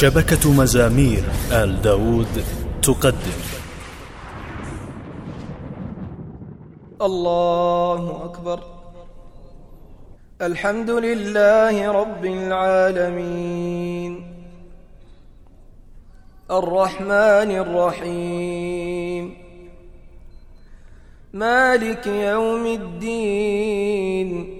شبكة مزامير آل داود تقدم. الله أكبر. الحمد لله رب العالمين. الرحمن الرحيم. مالك يوم الدين.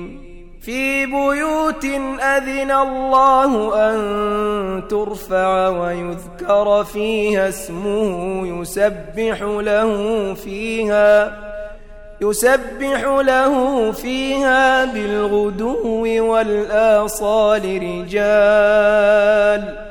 في بيوت أذن الله أن ترفع ويذكر فيها اسمه يسبح له فيها يسبح له فيها بالغدو والآصال رجال.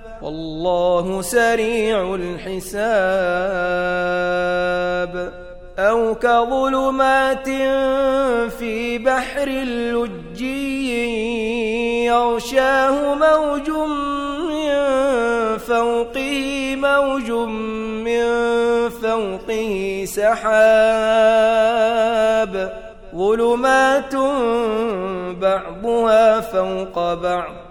والله سريع الحساب. أو كظلمات في بحر لجي يغشاه موج من فوقه موج من فوقه سحاب. ظلمات بعضها فوق بعض.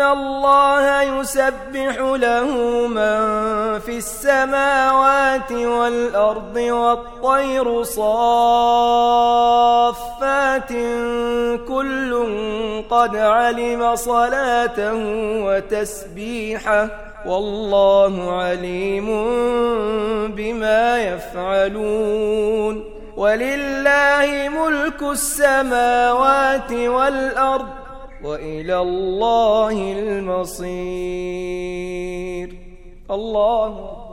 الله يسبح له من في السماوات والأرض والطير صافات كل قد علم صلاته وتسبيحه والله عليم بما يفعلون ولله ملك السماوات والأرض وإلى الله المصير. الله